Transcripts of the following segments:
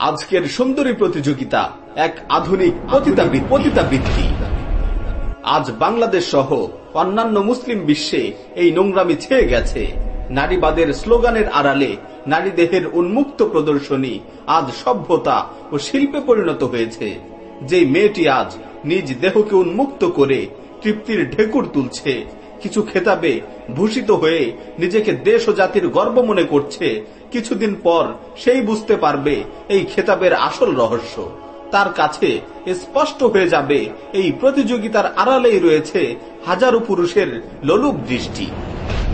আজকের সুন্দরী প্রতিযোগিতা এক আধুনিক পতিতাবৃত্তি। আজ বাংলাদেশ সহ অন্যান্য মুসলিম বিশ্বে এই নোংরামি ছেয়ে গেছে। নারীবাদের স্লোগানের আড়ালে নারী দেহের উন্মুক্ত প্রদর্শনী আজ সভ্যতা ও শিল্পে পরিণত হয়েছে। যে মেয়েটি আজ নিজ দেহকে উন্মুক্ত করে তৃপ্তির ঢেকুর তুলছে কিছু খেতাবে ভূষিত হয়ে নিজেকে দেশ ও জাতির গর্ব মনে করছে, কিছুদিন পর সেই বুঝতে পারবে এই খেতাবের আসল রহস্য। তার কাছে স্পষ্ট হয়ে যাবে এই প্রতিযোগিতার আড়ালেই রয়েছে হাজারো পুরুষের লোলুপ দৃষ্টি।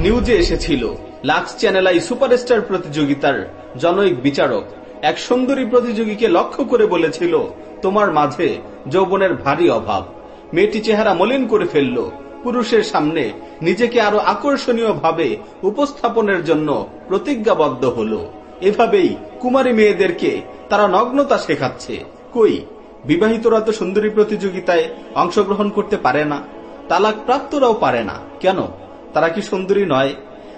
নিউজে এসেছিল, লাক্স চ্যানেলাই সুপারস্টার প্রতিযোগিতার জনৈক বিচারক। এক সুন্দরী প্রতিযোগীকে লক্ষ্য করে বলেছিল, তোমার মাঝে যৌবনের ভারী অভাব। মেয়েটি চেহারা মলিন করে ফেলল পুরুষের সামনে নিজেকে আরও আকর্ষণীয় ভাবে উপস্থাপনের জন্য প্রতিজ্ঞাবদ্ধ হল। এভাবেই কুমারী মেয়েদেরকে তারা নগ্নতা শেখাচ্ছে। কই, বিবাহিতরা তো সুন্দরী প্রতিযোগিতায় অংশগ্রহণ করতে পারে না তালাক প্রাপ্তরাও পারে না। কেন? তারা কি সুন্দরী নয়?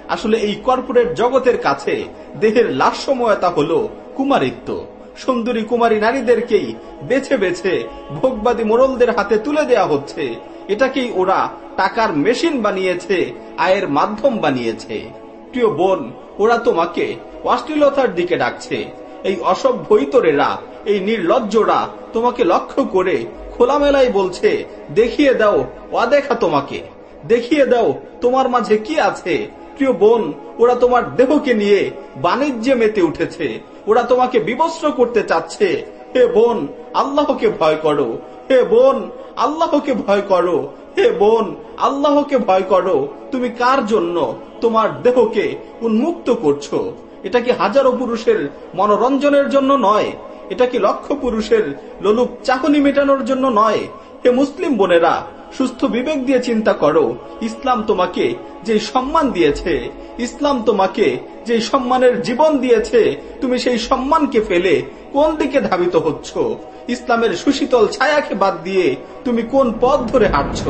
আসলে এই কর্পোরেট জগতের কাছে দেহের লাস্যময়তা হল কুমারিত্ব। সুন্দরী কুমারী নারীদেরকেই বেছে বেছে ভোগবাদী মোড়লদের হাতে তুলে দেয়া হচ্ছে এটাকেই ওরা টাকার মেশিন বানিয়েছে, আয়ের মাধ্যম বানিয়েছে। প্রিয় বোন, ওরা তোমাকে অশ্লীলতার দিকে ডাকছে। এই অসভ্য ইতরেরা এই নির্লজ্জরা তোমাকে লক্ষ্য করে খোলামেলাই বলছে, দেখিয়ে দাও, অদেখা তোমাকে। দেখিয়ে দাও, তোমার মাঝে কি আছে? প্রিয় বোন, ওরা তোমার দেহকে নিয়ে বাণিজ্যে মেতে উঠেছে। ওরা তোমাকে বিবস্ত্র করতে চাচ্ছে। হে বোন, আল্লাহকে ভয় করো। হে বোন আল্লাহকে ভয় করো। হে বোন, আল্লাহকে ভয় করো। তুমি কার জন্য তোমার দেহকে উন্মুক্ত করছ? এটা কি হাজারো পুরুষের মনোরঞ্জনের জন্য নয়? এটা কি লক্ষ পুরুষের লোলুপ চাকুনি মেটানোর জন্য নয়? হে মুসলিম বোনেরা সুস্থ বিবেক দিয়ে চিন্তা করো। ইসলাম তোমাকে যে সম্মান দিয়েছে, ইসলাম তোমাকে যে সম্মানের জীবন দিয়েছে, তুমি সেই সম্মানকে ফেলে কোন দিকে ধাবিত হচ্ছ? ইসলামের সুশীতল ছায়াকে বাদ দিয়ে তুমি কোন পথ ধরে হাঁটছ?